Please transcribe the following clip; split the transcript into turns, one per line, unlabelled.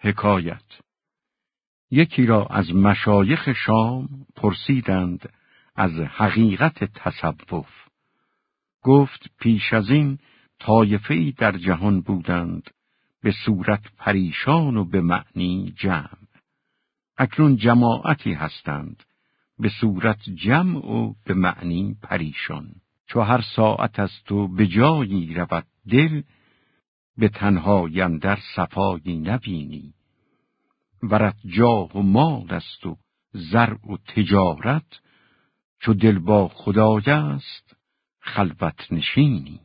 حکایت. یکی را از مشایخ شام پرسیدند از حقیقت تصوف. گفت پیش از این طایفه در جهان بودند به صورت پریشان و به معنی جمع. اکنون جماعتی هستند به صورت جمع و به معنی پریشان. چو هر ساعت است و به جایی رود دل به تنهایی در صفایی نبینی. ورت جاه و مال است و زرع و تجارت چو دل با خدای است خلوت نشینی.